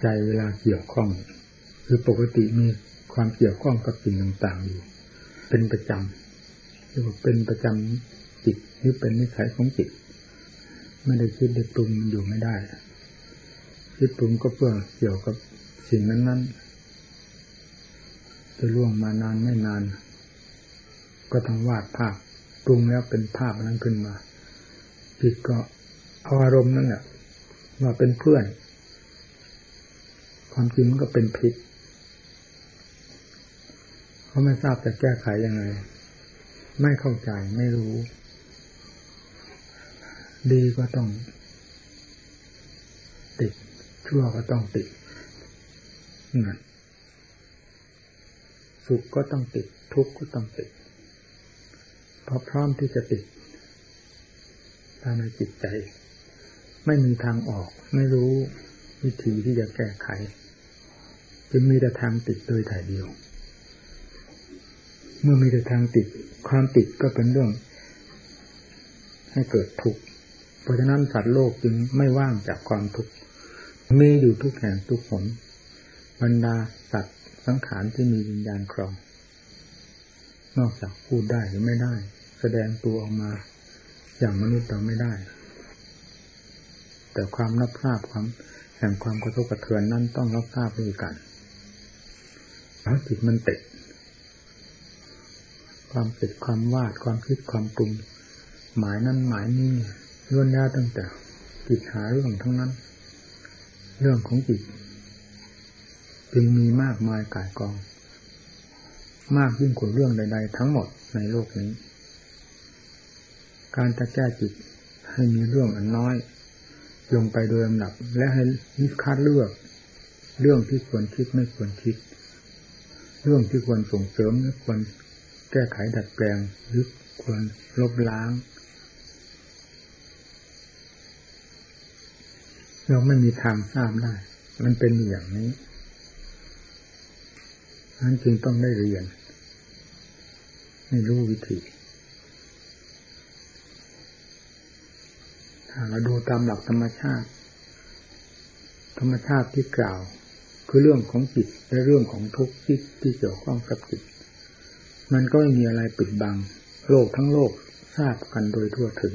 ใจเวลาเกี่ยวข้อง คือปกติมีความเกี่ยวข้องกับสิ่งต่างๆอยู่ เป็นประจำเรียกว่าเป็นประจำจิตหรือเป็นนิสัยของจิต ไม่ได้คิดได้ปรุงมันอยู่ไม่ได้ คิดปรุงก็เพื่อเกี่ยวกับสิ่งนั้นๆจะล่วงมานานไม่นาน ก็ต้องวาดภาพปรุงแล้วเป็นภาพนั้นขึ้นมาจิตก็เอาอารมณ์นั่นแหละว่าเป็นเพื่อน ความจริงมันก็เป็นพิษเขาไม่ทราบจะแก้ไขยังไง ไม่เข้าใจไม่รู้ ดีก็ต้อง ติด ชั่วก็ต้องติดนั่นสุขก็ต้องติด ทุกข์ก็ต้องติดเพราะพร้อมที่จะติดภายในจิตใจ ไม่มีทางออก ไม่รู้วิธีที่จะแก้ไข จึงมีแต่ทางติดโดยถ่ายเดียว เมื่อมีแต่ทางติดความติดก็เป็นเรื่อง ให้เกิดทุกข์เพราะฉะนั้นสัตว์โลกจึงไม่ว่างจากความทุกข์มีอยู่ทุกแห่งทุกผลบรรดาสัตว์สังขารที่มีวิญญาณครอง นอกจากพูดได้หรือไม่ได้ แสดงตัวออกมา อย่างมนุษย์เราไม่ได้ แต่ความรับทราบความแห่งความกระทบกระเทือนนั้นต้องรับทราบด้วยกัน เพราะจิตมันติด ความติดความวาดความคิดความปรุงหมายนั้นหมายนี้ล้วนแล้วตั้งแต่จิตหาเรื่องทั้งนั้น เรื่องของจิตจึงมีมากมายกายกอง มากยิ่งกว่าเรื่องใด ๆ ทั้งหมดในโลกนี้ การจะแก้จิตให้มีเรื่องอันน้อย ลงไปโดยลำดับและให้นิคัดเลือก เรื่องที่ควรคิดไม่ควรคิด เรื่องที่ควรส่งเสริมหรือควรแก้ไขดัดแปลงหรือควรลบล้าง เราไม่มีทางทราบได้ มันเป็นอย่างนี้นั้นจึงต้องได้เรียนให้รู้วิธีถ้าเราดูตามหลักธรรมชาติ ธรรมชาติที่กล่าว คือเรื่องของจิตและเรื่องของทุกข์ที่ที่เกี่ยวข้องกับจิต มันก็ไม่มีอะไรปิดบัง โลกทั้งโลกทราบกันโดยทั่วถึง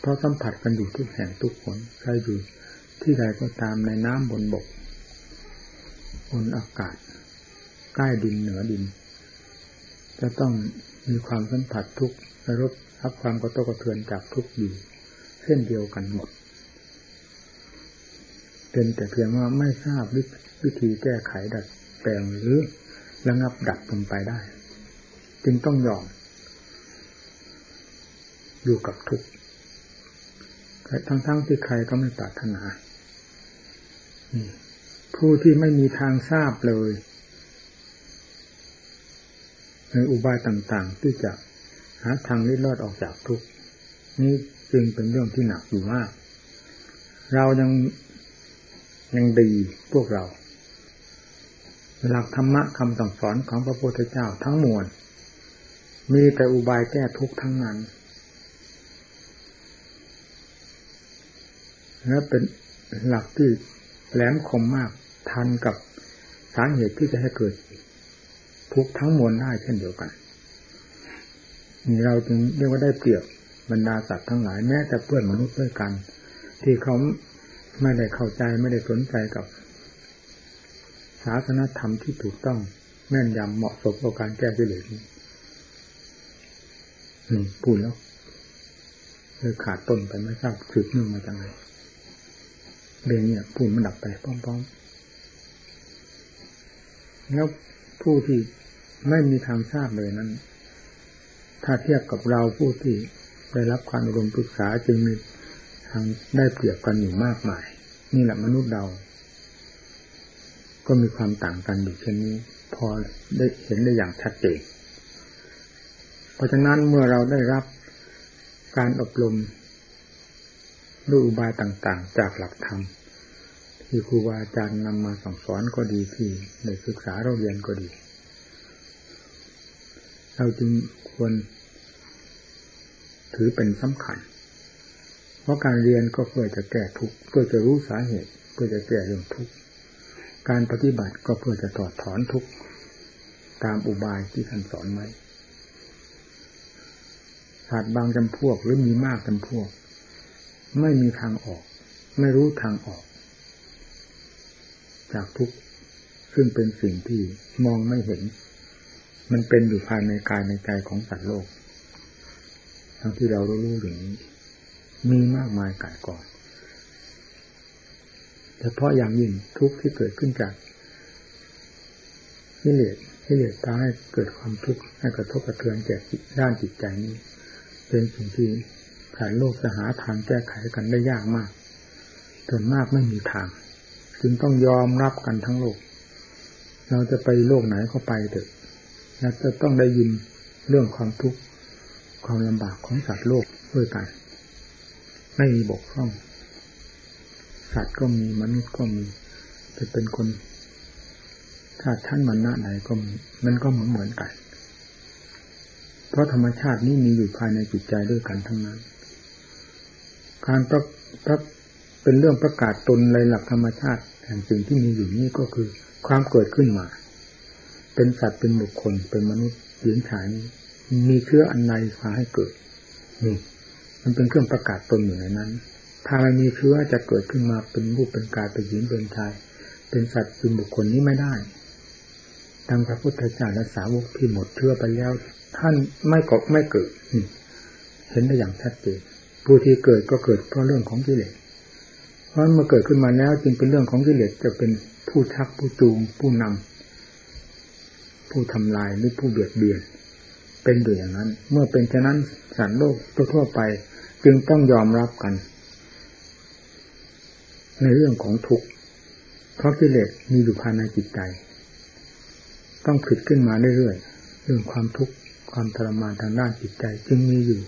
เพราะสัมผัสกันอยู่ทุกแห่งทุกคนใครอยู่ที่ใดก็ตามในน้ำบนบก บนอากาศ ใกล้ดินเหนือดิน จะต้องมีความสัมผัสทุกรบรับความกระตุกกระเทือนจากทุกอยู่ เช่นเดียวกันหมด เป็นแต่เพียงว่าไม่ทราบวิธีแก้ไขดัดแปลงหรือระงับดับลงไปได้ จึงต้องยอม อยู่กับทุกข์ทั้งๆทที่ใครก็ไม่ปรารถนาผู้ที่ไม่มีทางทราบเลยในอุบายต่างๆ ที่จะหาทางลิดรอดออกจากทุกข์นี่จึงเป็นเรื่องที่หนักอยู่มาก เรายัง ยังดีพวกเรา หลักธรรมะคำสั่งสอนของพระพุทธเจ้าทั้งมวล มีแต่อุบายแก้ทุกข์ทั้งนั้น และเป็นหลักที่แหลมคมมากทันกับสาเหตุที่จะให้เกิดทุกข์ทั้งมวลได้เช่นเดียวกันนี่เราจึงเรียกว่าได้เปรียบบรรดาสัตว์ทั้งหลายแม้แต่เพื่อนมนุษย์ด้วยกัน ที่เขา ไม่ได้เข้าใจไม่ได้สนใจกับศาสนธรรมที่ถูกต้องแม่นยำเหมาะสมกับการแก้กิเลสนี่พูดแล้วเลยขาดต้นไปไม่ทราบสืบเนื่องมาจากไหนเรื่องนี้พูดมันดับไปพร้อมๆแล้วผู้ที่ไม่มีทางทราบเลยนั้น ถ้าเทียบกับเราผู้ที่ได้รับความอารมปรึกษาจึงมีทางได้เปรียบกันอยู่มากมาย นี่แหละมนุษย์เรา ก็มีความต่างกันอยู่เช่นนี้ พอได้เห็นได้อย่างชัดเจนเพราะฉะนั้นเมื่อเราได้รับการอบรมด้วยอุบายต่างๆ จากหลักธรรมที่ครูบาอาจารย์นำมาสั่งสอนก็ดีที่ในศึกษาเราเรียนก็ดี เราจึงควรถือเป็นสำคัญ ราะการเรียนก็เพื่อจะแก้ทุกข์เพื่อจะรู้สาเหตุ เพื่อจะแก้เรื่องทุกข์การปฏิบัติก็เพื่อจะถอดถอนทุกข์ตามอุบายที่ท่านสอนไว้ศาสตร์บางจำพวกหรือมีมากจำพวก ไม่มีทางออก ไม่รู้ทางออก จากทุกข์ซึ่งเป็นสิ่งที่มองไม่เห็น มันเป็นอยู่ภายในกายในใจของสัตว์โลกทั้งที่เรารู้ๆอย่างนี้ มีมากมายกายก่อนแต่เพราะอย่างยิ่งทุกข์ที่เกิดขึ้นจากกิเลสกิเลสพาให้เกิดความทุกข์ให้กระทบกระเทือนแก่ด้านจิตใจนี้ เป็นสิ่งที่สายโลกจะหาทางแก้ไขกันได้ยากมากส่วนมากไม่มีทาง จึงต้องยอมรับกันทั้งโลก เราจะไปโลกไหนก็ไปเถอะเราจะต้องได้ยินเรื่องความทุกข์ความลำบากของสัตว์โลกด้วยกัน ไม่มีบกพร่อง สัตว์ก็มีมนุษย์ก็มี จะเป็นคนชาติชั้นมันนะไหนก็มีมันก็เหมือนเหมือนกัน เพราะธรรมชาตินี้มีอยู่ภายในจิตใจด้วยกันทั้งนั้น การประประเป็นเรื่องประกาศตนในหลักธรรมชาติแห่งสิ่งที่มีอยู่นี้ก็คือ ความเกิดขึ้นมา เป็นสัตว์เป็นบุคคลเป็นมนุษย์หญิงชายนี้มีเชื้ออันใดพาให้เกิดนี่ มันเป็นเครื่องประกาศตนอยู่ในนั้น ถ้ามันมีเชื้อจะเกิดขึ้นมาเป็นรูปเป็นกายเป็นหญิงเป็นชาย เป็นสัตว์เป็นบุคคลนี้ไม่ได้ดังพระพุทธเจ้าและสาวกที่หมดเชื้อไปแล้ว ท่านไม่กบไม่เกิด เห็นได้อย่างชัดเจนผู้ที่เกิดก็เกิดเพราะเรื่องของกิเลสเพราะเมื่อเกิดขึ้นมาแล้วจึงเป็นเรื่องของกิเลสจะเป็นผู้ชักผู้จูงผู้นำผู้ทำลายหรือผู้เบียดเบียน เป็นอยู่อย่างนั้น เมื่อเป็นฉะนั้นสัตว์โลกทั่วไป จึงต้องยอมรับกัน ในเรื่องของทุกข์เพราะกิเลสมีอยู่ภายในจิตใจ ต้องผิดขึ้นมาเรื่อยๆเรื่องความทุกข์ความทรมานทางด้านจิตใจ จึงมีอยู่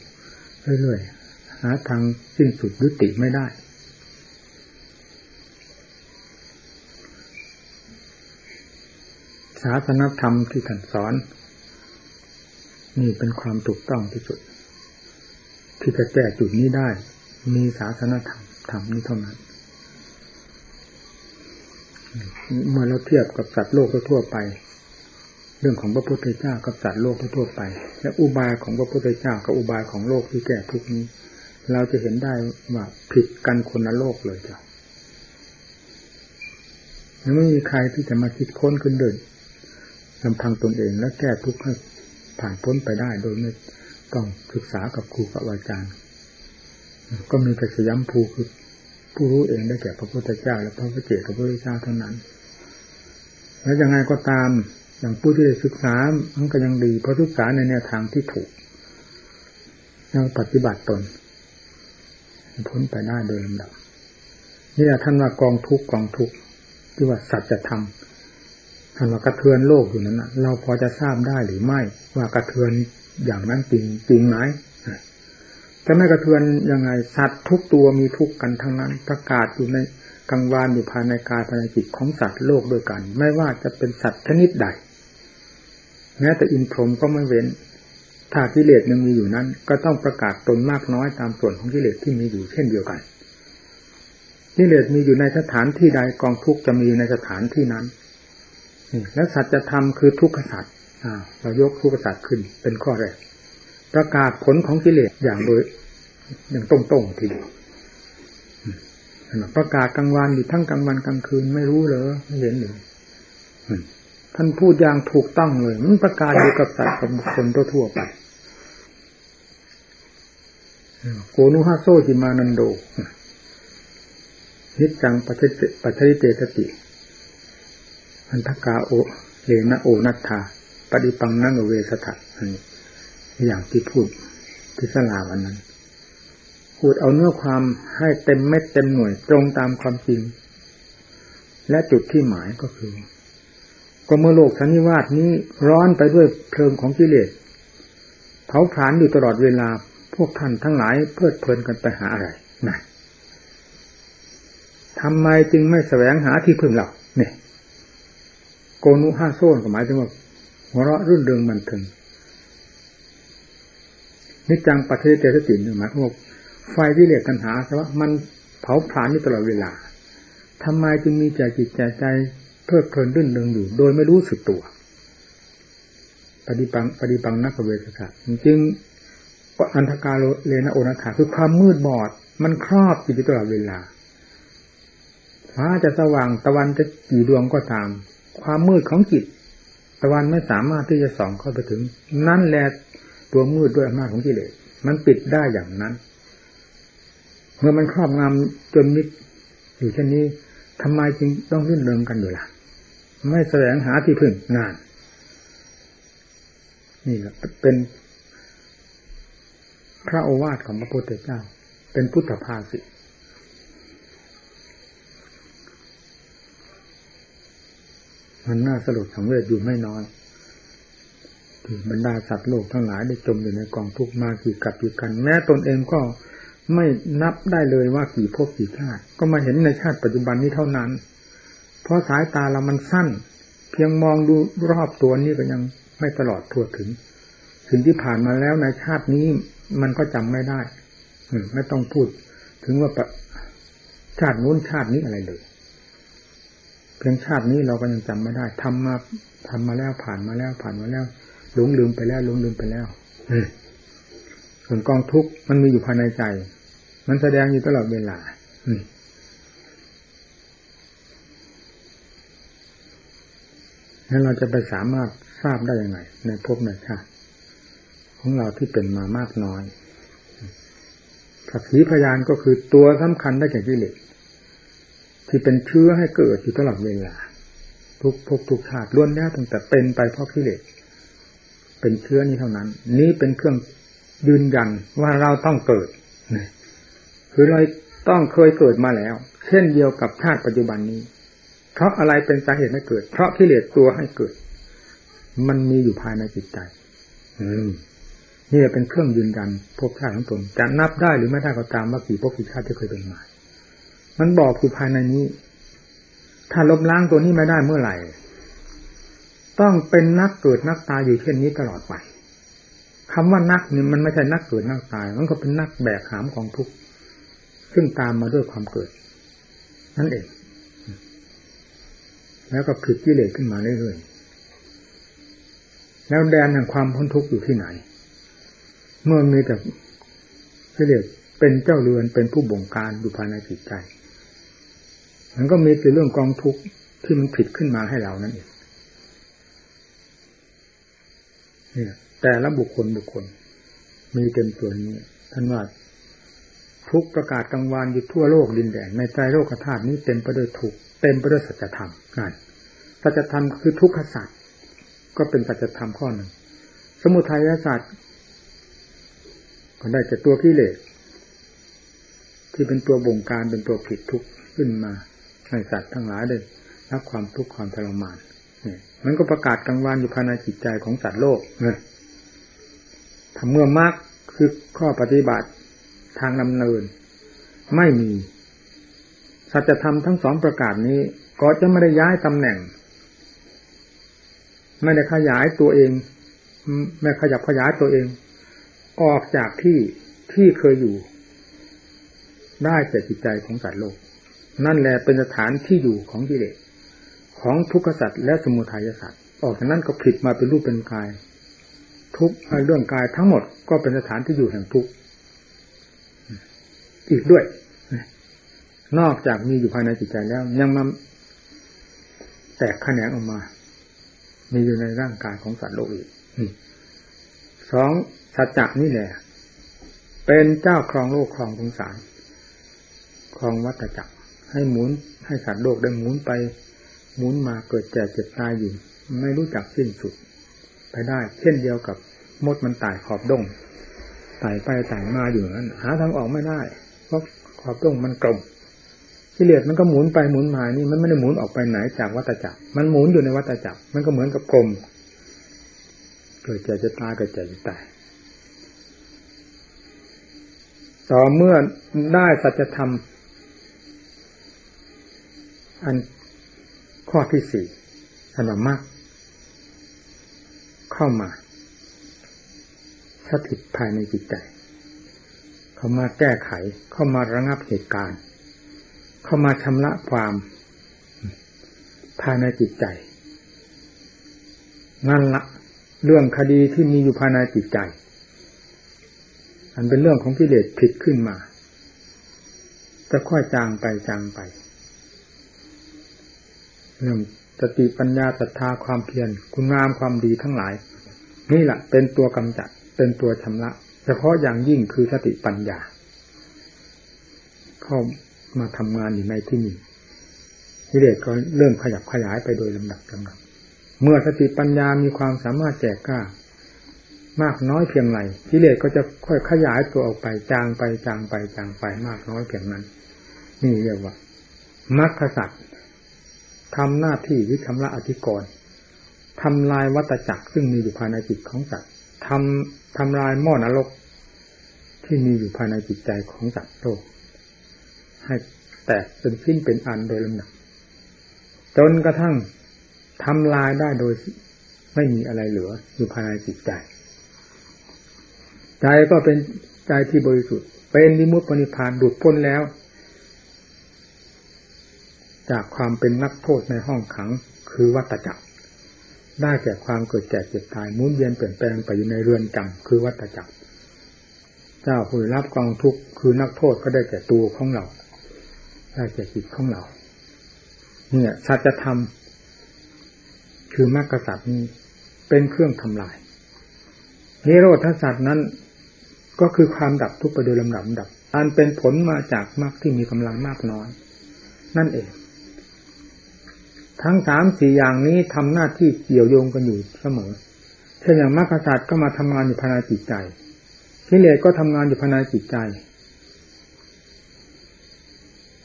เรื่อยๆหาทางสิ้นสุดยุติไม่ได้ศาสนธรรมที่ท่านสอน นี่เป็นความถูกต้องที่สุด ที่จะแก้จุดนี้ได้ มีศาสนธรรมธรรมนี้เท่านั้น เมื่อเราเทียบกับสัตว์โลกทั่วไป เรื่องของพระพุทธเจ้ากับสัตว์โลกทั่วไป และอุบายของพระพุทธเจ้ากับอุบายของโลกที่แก้ทุกนี้ เราจะเห็นได้ว่าผิดกันคนละโลกเลยจ้ะไม่มีใครที่จะมาคิดค้นขึ้นเดินลำพังตนเองและแก้ทุกข์ให้ ผ่านพ้นไปได้โดยไม่ต้องศึกษากับครูกับอาจารย์ ก็มีแต่สยามภูคือผู้รู้เองได้แก่พระพุทธเจ้า และพระพุทธเจ้าพระพุทธเจ้าเท่านั้น แล้วยังไงก็ตามอย่างผู้ที่ศึกษามันก็ยังดีเพราะศึกษาในแนวทางที่ถูกยังปฏิบัติตน พ้นไปได้โดยลำดับนี่แหละท่านว่ากองทุกกองทุกที่ว่าสัจธรรม ท่านว่ากระเทือนโลกอยู่นั้นเราพอจะทราบได้หรือไม่ ว่ากระเทือนอย่างนั้นจริงจริงไหมจะไม่กระเทือนยังไงสัตว์ทุกตัวมีทุกกันทั้งนั้น ประกาศอยู่ในกลางวานอยู่ภายในกายภายในจิตของสัตว์โลกด้วยกัน ไม่ว่าจะเป็นสัตว์ชนิดใดแม้แต่อินทรหมก็ไม่เว้น ถ้ากิเลสยังมีอยู่นั้น ก็ต้องประกาศตนมากน้อยตามส่วนของกิเลสที่มีอยู่เช่นเดียวกันกิเลสมีอยู่ในสถานที่ใดกองทุกจะมีในสถานที่นั้น แล้วสัจธรรมคือทุกขสัจเรายกทุกขสัจขึ้นเป็นข้อแรก ประกาศผลของกิเลสอย่างโดยอย่างตรงๆทีเดียวประกาศกลางวันอยู่ทั้งกลางวันกลางคืนไม่รู้เลยไม่เห็นเลยท่านพูดอย่างถูกต้องเลย มันประกาศอยู่กับสัตว์กับบุคคลทั่วไปโกนุฮาโซจิมานันโดนิจังปัจจิเตสติ อันทกาโอเลนะโอนัตถาปฏิปังนั่งเวสถะอันนี้อย่างที่พูดที่สลาวันนั้น พูดเอาเนื้อความให้เต็มเม็ดเต็มหน่วยตรงตามความจริง และจุดที่หมายก็คือ ก็เมื่อโลกสันนิวาสนี้ร้อนไปด้วยเพลิงของกิเลสเผาผลาญอยู่ตลอดเวลาพวกท่านทั้งหลายเพลิดเพลินกันไปหาอะไรนะทำไมจึงไม่แสวงหาที่พึ่งเราเนี่ย โกนุห้าโซนก็หมายถึงว่าหัวเราะรื่นเริงมันถึงนิจังปัจเจเตสติหนึ่งหมายถึงว่าไฟที่เลสตัณหาแต่ว่ามันเผาผลาญอยู่ตลอดเวลาทำไมจึงมีใจจิตใจใจเพลิดเพลินรื่นเริงอยู่ โดยไม่รู้สึกตัว ปฏิปังปฏิปังนักเวทศาสตร์จริงอันธกาเลนะโอนาถาคือความมืดบอด มันครอบจิตตลอดเวลาฟ้าจะสว่างตะวันจะกี่ดวงก็ตาม ความมืดของจิตตะวันไม่สามารถที่จะส่องเข้าไปถึง นั่นแหละตัวมืดด้วยอำนาจของกิเลสมันปิดได้อย่างนั้น เมื่อมันครอบงำจนมิดอยู่เช่นนี้ทำไมจึงต้องรื่นเริงกันอยู่ล่ะ ไม่แสวงหาที่พึ่งนาน นี่แหละเป็นพระโอวาทของพระพุทธเจ้า เป็นพุทธภาษิต มันน่าสลดสังเวชอยู่ไม่น้อยที่บรรดาสัตว์โลกทั้งหลายได้จมอยู่ในกองทุกข์มากี่กับกี่กัน แม้ตนเองก็ไม่นับได้เลยว่ากี่ภพกี่ชาติ ก็มาเห็นในชาติปัจจุบันนี้เท่านั้น เพราะสายตาเรามันสั้น เพียงมองดูรอบตัวนี้ก็ยังไม่ตลอดทั่วถึงสิ่งที่ผ่านมาแล้วในชาตินี้มันก็จำไม่ได้ไม่ต้องพูด ถึงว่าชาตินู้นชาตินี้อะไรเลย พียงชาตินี้เราก็ยังจำไม่ได้ทำมาทำมาแล้วผ่านมาแล้วผ่านมาแล้วหลงลืมไปแล้วหลงลืมไปแล้วส่วนกองทุกข์มันมีอยู่ภายในใจ มันแสดงอยู่ตลอดเวลานั้นเราจะไปสามารถทราบได้ยังไง ในภพในชาติของเราที่เป็นมามากน้อยสักขีพยานก็คือตัวสำคัญได้แก่กิเลส ที่เป็นเชื้อให้เกิดอยู่ตลอดเวลาทุกภพทุกชาติล้วนแล้วตั้งแต่เป็นไปเพราะกิเลสเป็นเชื้อนี้เท่านั้น นี้เป็นเครื่องยืนยันว่าเราต้องเกิดคือเราต้องเคยเกิดมาแล้ว เช่นเดียวกับชาติปัจจุบันนี้ เพราะอะไรเป็นสาเหตุให้เกิด เพราะกิเลสตัวให้เกิด มันมีอยู่ภายในจิตใจ อืมนี่เป็นเครื่องยืนยันภพชาติของตนจะนับได้หรือไม่ได้ก็ตามว่ากี่ภพกี่ชาติที่เคยเป็นมา มันบอกอยู่ภายในนี้ ถ้าลบล้างตัวนี้ไม่ได้เมื่อไหร่ ต้องเป็นนักเกิดนักตายอยู่เช่นนี้ตลอดไปคำว่านักนี่มันไม่ใช่นักเกิดนักตาย มันก็เป็นนักแบกหามของทุกข์ซึ่งตามมาด้วยความเกิด นั่นเอง แล้วก็ผิดกิเลสขึ้นมาเรื่อยๆแล้วแดนแห่งความพ้นทุกข์อยู่ที่ไหน เมื่อมีแต่กิเลสเป็นเจ้าเรือนเป็นผู้บงการอยู่ภายในจิตใจ มันก็มีแต่เรื่องกองทุกข์ที่มันผิดขึ้นมาให้เรานั่นเองเนี่ยแต่ละบุคคลบุคคล มีเต็มตัวนี้ท่านว่าทุกประกาศกลางวานอยู่ทั่วโลกดินแดนในใจโลกธาตุนี้เต็มไปด้วยทุกเต็มไปด้วยสัจธรรมนั่นสัจธรรมคือทุกขศาสัจก็เป็นสัจธรรมข้อหนึ่ง สมุทัยศาสตร์ก็ได้จากตัวกิเลสที่เป็นตัวบงการเป็นตัวผิดทุกข์ขึ้นมา ในสัตว์ทั้งหลายได้รับความทุกข์ความทรมานเนี่ยมันก็ประกาศกลางวันอยู่ภายในจิตใจของสัตว์โลกเนี่ยทำเมื่อมากคือข้อปฏิบัติทางดำเนิน ไม่มี สัจธรรมทั้งสองประกาศนี้ ก็จะไม่ได้ย้ายตำแหน่ง ไม่ได้ขยายตัวเอง ไม่ขยับขยายตัวเอง ออกจากที่ที่เคยอยู่ ได้แต่จิตใจของสัตว์โลก นั่นแหละเป็นสถานที่อยู่ของกิเลสของทุกขสัตว์และสมุทัยสัตว์ออกจากนั้นก็ผิดมาเป็นรูปเป็นกาย ทุกเรื่องกายทั้งหมดก็เป็นสถานที่อยู่แห่งทุกอีกด้วย นอกจากมีอยู่ภายในจิตใจแล้ว ยังมาแตกแขนงออกมา มีอยู่ในร่างกายของสัตว์โลกอีกสองสัจจะนี่แหละ เป็นเจ้าครองโลกครองสงสารครองวัฏจักร ให้หมุนให้สัตว์โลกได้หมุนไปหมุนมาเกิดแก่เจ็บตายอยู่ไม่รู้จักสิ้นสุด ไปได้ เช่นเดียวกับมดมันตายขอบดงไต่ไปไต่มาอยู่นั้นหาทางออกไม่ได้ เพราะขอบดงมันกลมกิเลสมันก็หมุนไปหมุนมานี่มันไม่ได้หมุนออกไปไหนจากวัฏจักร มันหมุนอยู่ในวัฏจักร มันก็เหมือนกับกลมเกิดแก่จะตายเกิดแก่จะตายต่อเมื่อได้สัจธรรม อันข้อที่สี่อันมาก เข้ามาสถิตภายในจิตใจ เข้ามาแก้ไข เข้ามาระงับเหตุการณ์ เข้ามาชำระความภายในจิตใจ นั่นละเรื่องคดีที่มีอยู่ภายในจิตใจ อันเป็นเรื่องของกิเลสผิดขึ้นมา จะค่อยจางไปจางไป เรื่องสติปัญญาศรัทธาความเพียรคุณงามความดีทั้งหลาย นี่แหละเป็นตัวกำจัดเป็นตัวชำระ เฉพาะอย่างยิ่งคือสติปัญญา เข้ามาทำงานอยู่ในที่นี้กิเลสก็เริ่มขยับขยายไปโดยลำดับลำดับเมื่อสติปัญญามีความสามารถแจกกล้ามากน้อยเพียงไรกิเลสก็จะค่อยขยายตัวออกไปจางไปจางไปจางไปมากน้อยเพียงนั้น นี่เรียกว่ามรรคสัตว์ ทำหน้าที่วิชำระอธิกรณ์ทำลายวัตจักรซึ่งมีอยู่ภายในจิตของสัตว์ทำทำลายหม้อนรก ที่มีอยู่ภายในจิตใจของสัตว์โลกให้แตกเป็นชิ้นเป็นอันโดยลำดับจนกระทั่งทำลายได้โดยไม่มีอะไรเหลืออยู่ภายในจิตใจ ใจก็เป็นใจที่บริสุทธิ์เป็นนิมุตปณิพานดุดพ้นแล้ว จากความเป็นนักโทษในห้องขังคือวัตจักร ได้แก่ความเกิดแก่เจ็บตายมุนเวียนเปลี่ยนแปลงไปอยู่ในเรือนจำคือวัตจักร เจ้าผู้รับกองทุกข์คือนักโทษก็ได้แก่ตัวของเรา ได้แก่จิตของเรา เนี่ยสัจธรรมคือมรรคสัตว์นี้เป็นเครื่องทำลาย นิโรธสัตว์นั้นก็คือความดับทุกข์ไปโดยลำดับดับ อันเป็นผลมาจากมรรคที่มีกำลังมากน้อย นั่นเอง ทั้งสามสี่อย่างนี้ทำหน้าที่เกี่ยวโยงกันอยู่เสมอ เช่นอย่างมรรคศาสตร์ก็มาทำงานอยู่ภายในจิตใจกิเลสก็ทำงานอยู่ภายในจิตใจ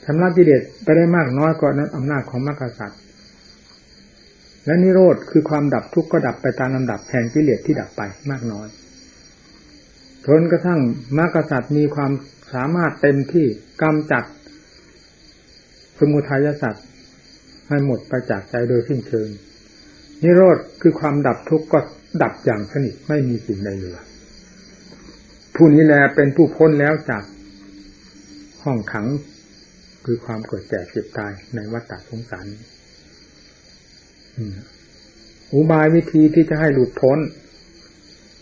ชำระกิเลสไปได้มากน้อยก็นั้นอำนาจของมรรคศาสตร์และนิโรธคือความดับทุกข์ก็ดับไปตามลำดับแทนกิเลสที่ดับไปมากน้อยจนกระทั่งมรรคศาสตร์มีความสามารถเต็มที่กำจัดสมุทัยศาสตร์ ให้หมดไปจากใจโดยสิ้นเชิง นิโรธคือความดับทุกข์ก็ดับอย่างสนิทไม่มีสิ่งใดเหลือผู้นี้แลเป็นผู้พ้นแล้วจากห้องขังคือความเกิดแก่เจ็บตายในวัฏฏสงสารอุบายวิธีที่จะให้หลุดพ้น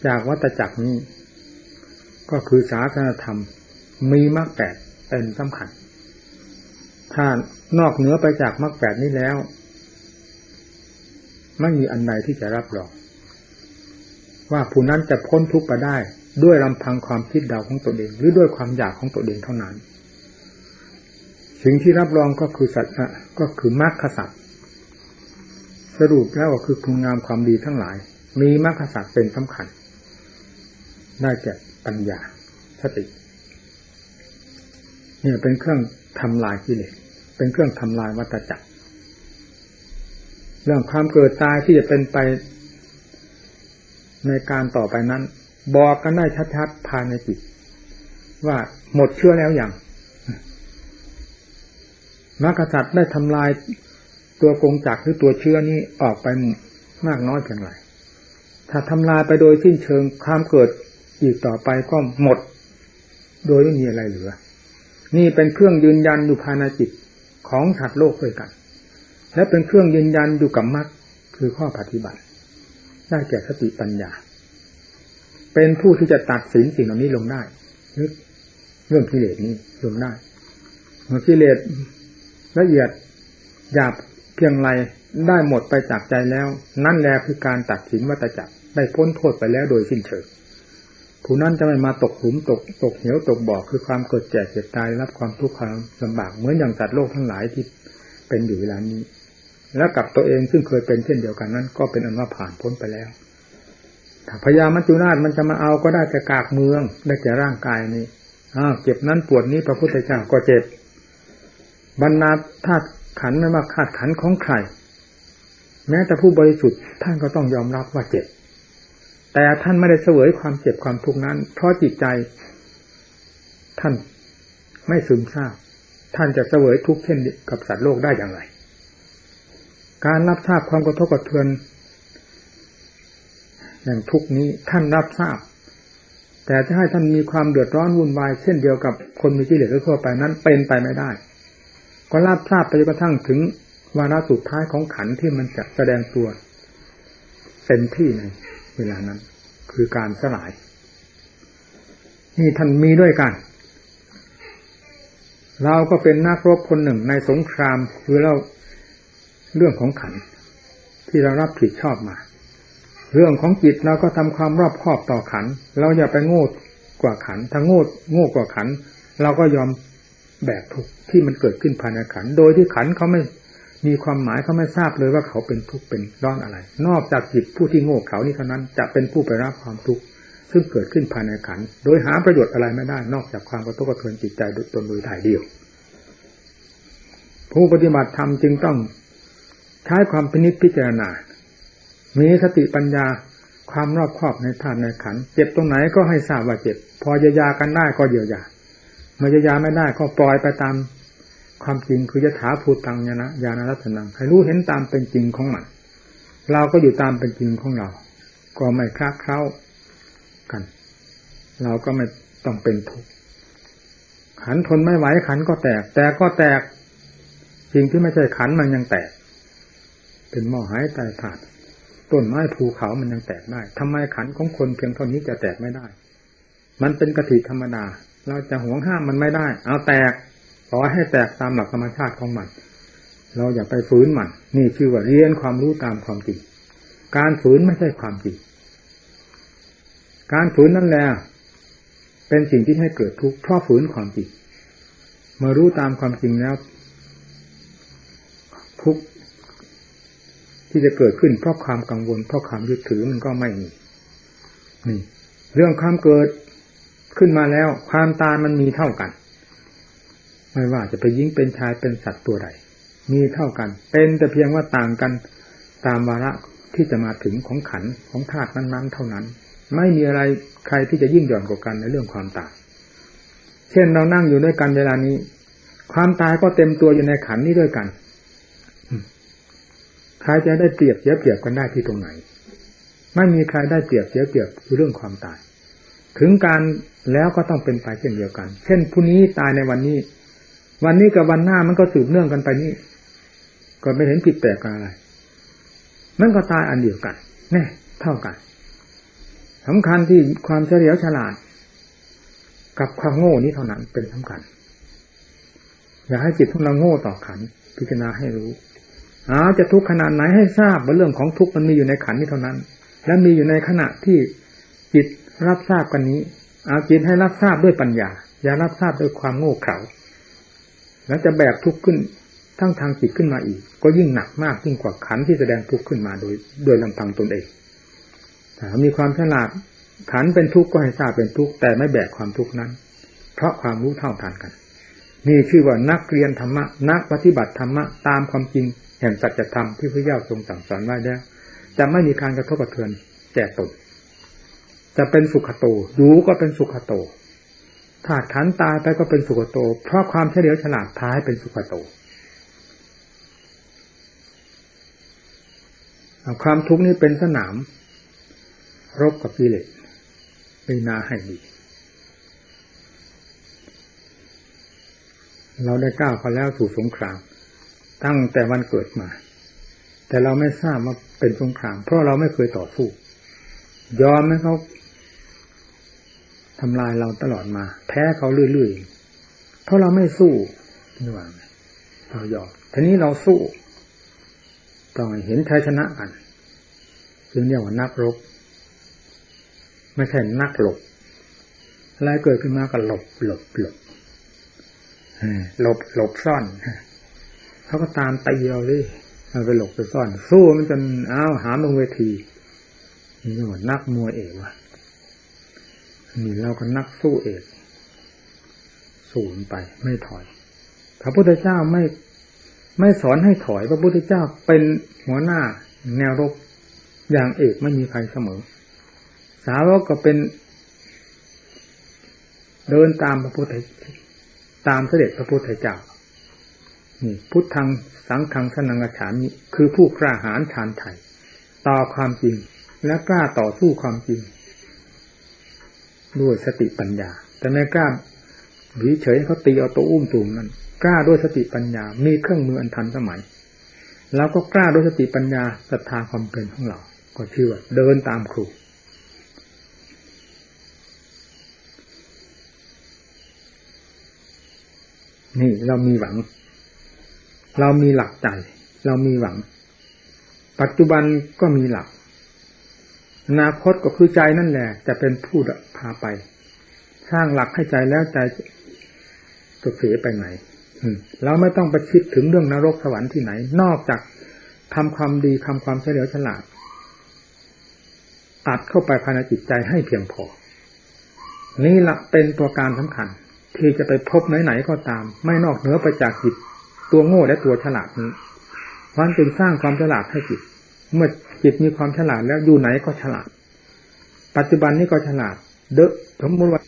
จากวัฏจักรนี้ ก็คือศาสนธรรมมีมรรคแปดเป็นสำคัญ ถ้า นอกเหนือไปจากมรรคแปดนี้แล้ว ไม่มีอันใดที่จะรับรองว่าผู้นั้นจะพ้นทุกข์ไปได้ ด้วยลำพังความคิดเดาของตนเอง หรือด้วยความอยากของตนเองเท่านั้น สิ่งที่รับรองก็คือสัตว์ก็คือมรรคสัตว์สรุปแล้วก็คือคุณงามความดีทั้งหลาย มีมรรคสัตว์เป็นสำคัญ ได้แก่ปัญญาสติเนี่ยเป็นเครื่องทำลายกิเลส เป็นเครื่องทำลายวัฏจักร เรื่องความเกิดตายที่จะเป็นไปในการต่อไปนั้น บอกกันได้ชัดๆภายในจิต ว่าหมดเชื่อแล้วอย่างมรรคสัตว์ได้ทำลายตัวกงจักรหรือตัวเชื้อนี้ออกไปมากน้อยเพียงไรถ้าทำลายไปโดยสิ้นเชิงความเกิดอีกต่อไปก็หมด โดยไม่มีอะไรเหลือ นี่เป็นเครื่องยืนยันอยู่ภายในจิต ของสัตว์โลกด้วยกัน และเป็นเครื่องยืนยันอยู่กับมรรคคือข้อปฏิบัติ ได้แก่สติปัญญา เป็นผู้ที่จะตัดสินสิ่งเหล่านี้ลงได้เรื่องกิเลสนี้ลงได้เมื่อกิเลสละเอียดหยาบเพียงไรได้หมดไปจากใจแล้ว นั่นแหละคือการตัดสินวัตจักรได้พ้นโทษไปแล้วโดยสิ้นเชิง ผู้นั้นจะไม่มาตกหุมตกตกเหวตกบ่อคือความเกิดแก่เจ็บตายรับความทุกข์ความลำบากเหมือนอย่างสัตว์โลกทั้งหลายที่เป็นอยู่เวลานี้ แล้วกับตัวเองซึ่งเคยเป็นเช่นเดียวกันนั้น ก็เป็นอันว่าผ่านพ้นไปแล้วถ้าพญามัจจุราชมันจะมาเอาก็ได้แต่กากเมือง ได้แต่ร่างกายนี้อ้าวเจ็บนั้นปวดนี้พระพุทธเจ้าก็เจ็บบรรณาธาตุขันไม่ว่าธาตุขันของใคร แม้แต่ผู้บริสุทธิ์ท่านก็ต้องยอมรับว่าเจ็บ แต่ท่านไม่ได้เสวยความเจ็บความทุกข์นั้น เพราะจิตใจ ท่านไม่ซึมซาบท่านจะเสวยทุกข์เช่นกับสัตว์โลกได้อย่างไร การรับทราบความกระทบกระเทือนอย่างทุกนี้ท่านรับทราบ แต่จะให้ท่านมีความเดือดร้อนวุ่นวายเช่นเดียวกับคนมีกิเลสทั่วไปนั้นเป็นไปไม่ได้ ก็ราบทราบไปจนกระทั่งถึงวาระสุดท้ายของขันที่มันจะแสดงตัวเต็มที่ใน เวลานั้น คือการสลาย นี่ท่านมีด้วยกัน เราก็เป็นนักรบคนหนึ่งในสงครามคือเราเรื่องของขัน ที่เรารับผิดชอบมา เรื่องของจิตเราก็ทำความรอบคอบต่อขัน เราอย่าไปโง่กว่าขันถ้าโง่โง่กว่าขัน เราก็ยอมแบกทุกที่มันเกิดขึ้นภายในขัน โดยที่ขันเขาไม่ มีความหมายเขาไม่ทราบเลยว่าเขาเป็นทุกข์เป็นร้อนอะไร นอกจากจิตผู้ที่โง่เขานี่เท่านั้นจะเป็นผู้ไปรับความทุกข์ซึ่งเกิดขึ้นภายในขัน โดยหาประโยชน์อะไรไม่ได้ นอกจากความกระทบกระเทือนจิตใจโดยตนโดยถ่ายเดียว ผู้ปฏิบัติธรรมจึงต้องใช้ความพินิจพิจารณา มีสติปัญญาความรอบครอบในธาตุในขัน เจ็บตรงไหนก็ให้ทราบว่าเจ็บ พอเยียวยากันได้ก็เยียวยาเมื่อเยียวยาไม่ได้ก็ปล่อยไปตาม ความจริงคือยถาภูตังยนะญาณรัตนังให้รู้เห็นตามเป็นจริงของมัน เราก็อยู่ตามเป็นจริงของเรา ก็ไม่คลาดเคล้ากัน เราก็ไม่ต้องเป็นทุกข์ขันทนไม่ไหวขันก็แตก แต่ก็แตกสิ่งที่ไม่ใช่ขันมันยังแตก เป็นหม้อหายใจถาดต้นไม้ภูเขามันยังแตกได้ทำไมขันของคนเพียงเท่านี้จะแตกไม่ได้ มันเป็นกติธรรมดา เราจะหวงห้ามมันไม่ได้ เอาแตก ขอให้แตกตามหลักธรรมชาติของมัน เราอย่าไปฝืนมัน นี่ชื่อว่าเรียนความรู้ตามความจริง การฝืนไม่ใช่ความจริง การฝืนนั่นแหละเป็นสิ่งที่ให้เกิดทุกข์เพราะฝืนความจริง เมื่อรู้ตามความจริงแล้ว ทุกข์ที่จะเกิดขึ้นเพราะความกังวลเพราะความยึดถือมันก็ไม่มีนี่ เรื่องความเกิดขึ้นมาแล้ว ความตายมันมีเท่ากัน ไม่ว่าจะไปยิงเป็นชายเป็นสัตว์ตัวใดมีเท่ากัน เป็นแต่เพียงว่าต่างกันตามวาระที่จะมาถึงของขันของธาตุนั้นๆ เท่านั้น ไม่มีอะไรใครที่จะยิ่งหย่อนกว่ากันในเรื่องความตายเช่นเรานั่งอยู่ด้วยกันเวลานี้ ความตายก็เต็มตัวอยู่ในขันนี้ด้วยกันใครจะได้เปรียบเสียเปรียบกันได้ที่ตรงไหน ไม่มีใครได้เปรียบเสียเปรียบคือเรื่องความตาย ถึงการแล้วก็ต้องเป็นไปเช่นเดียวกัน เช่นผู้นี้ตายในวันนี้ วันนี้กับวันหน้ามันก็สืบเนื่องกันไปนี่ก็ไม่เห็นผิดแปลกอะไร มันก็ตายอันเดียวกันแน่เท่ากันสำคัญที่ความเฉลียวฉลาด กับความโง่นี้เท่านั้นเป็นสำคัญ อย่าให้จิตของเราโง่ต่อขัน พิจารณาให้รู้อาจะทุกข์ขนาดไหนให้ทราบว่าเรื่องของทุกข์มันมีอยู่ในขันนี้เท่านั้น และมีอยู่ในขณะที่จิตรับทราบกันนี้ เอาจิตให้รับทราบด้วยปัญญา อย่ารับทราบด้วยความโง่เขลา แล้วจะแบกทุกข์ขึ้นทั้งทางจิตขึ้นมาอีก ก็ยิ่งหนักมากยิ่งกว่าขันที่แสดงทุกข์ขึ้นมาโดย โดยลำพังตนเองถ้ามีความฉลาดขันเป็นทุกข์ก็ให้ทราบเป็นทุกข์แต่ไม่แบกความทุกข์นั้น เพราะความรู้เท่าทันกันนี่ชื่อว่านักเรียนธรรมะนักปฏิบัติธรรมะตามความจริงแห่งสัจธรรมที่พระเจ้าทรงสั่งสอนไว้แล้วจะไม่มีการกระทบกระเทือนแก่ตนจะเป็นสุขโตอยู่ก็เป็นสุขโต ถ้าขันตายไปก็เป็นสุขโต เพราะความเฉลียวฉลาดท้ายเป็นสุขโต ความทุกข์นี้เป็นสนาม รบกับกิเลสเป็นนาให้ดี เราได้ก้าวไปแล้วสู่สงคราม ตั้งแต่วันเกิดมา แต่เราไม่ทราบว่าเป็นสงคราม เพราะเราไม่เคยต่อสู้ ยอมให้เขา ทำลายเราตลอดมา แพ้เขาเรื่อยๆเพราะเราไม่สู้นี่ว่าเรายอมทีนี้เราสู้ต้องเห็นชัยชนะกันจึงเรียกว่านักรบ ไม่ใช่นักหลบอะไรเกิดขึ้นมาก็หลบหลบหลบหลบหลบซ่อนเขาก็ตามตีเราเลยเราไปหลบไปซ่อน สู้มันจนอ้าวหามลงเวทีนี่เรียกว่านักมวยเอกว่ะ นี่เราก็นักสู้เอกสูนไปไม่ถอย พระพุทธเจ้าไม่ไม่สอนให้ถอย พระพุทธเจ้าเป็นหัวหน้าแนวรบอย่างเอกไม่มีใครเสมอ สาวกก็เป็นเดินตามพระพุทธตามเสด็จพระพุทธเจ้านี่พุทธังสังฆังสนังฉามิคือผู้กล้าหาญชานไถ่ต่อความจริงและกล้าต่อสู้ความจริง ด้วยสติปัญญา แต่ไม่กล้าวิเฉยเขาตีเอาตัวอุ้มตูมนั่นกล้าด้วยสติปัญญา มีเครื่องมืออันทันสมัย แล้วก็กล้าด้วยสติปัญญาศรัทธาความเป็นของเรา ก็เชื่อเดินตามครูนี่เรามีหวัง เรามีหลักใจ เรามีหวัง ปัจจุบันก็มีหลัก อนาคตก็คือใจนั่นแหละ จะเป็นผู้พาไป สร้างหลักให้ใจแล้วใจจะเสียไปไหนเราไม่ต้องไปคิดถึงเรื่องนรกสวรรค์ที่ไหน นอกจากทำความดีทำความเฉลียวฉลาดอัดเข้าไปภายในจิตใจให้เพียงพอ นี่ละเป็นตัวการสำคัญ ที่จะไปพบไหนๆก็ตาม ไม่นอกเหนือไปจากจิต ตัวโง่และตัวฉลาดนี้วันจึงสร้างความฉลาดให้จิต เมื่อจิตมีความฉลาดแล้วอยู่ไหนก็ฉลาด ปัจจุบันนี้ก็ฉลาด เดอะสมมติว่า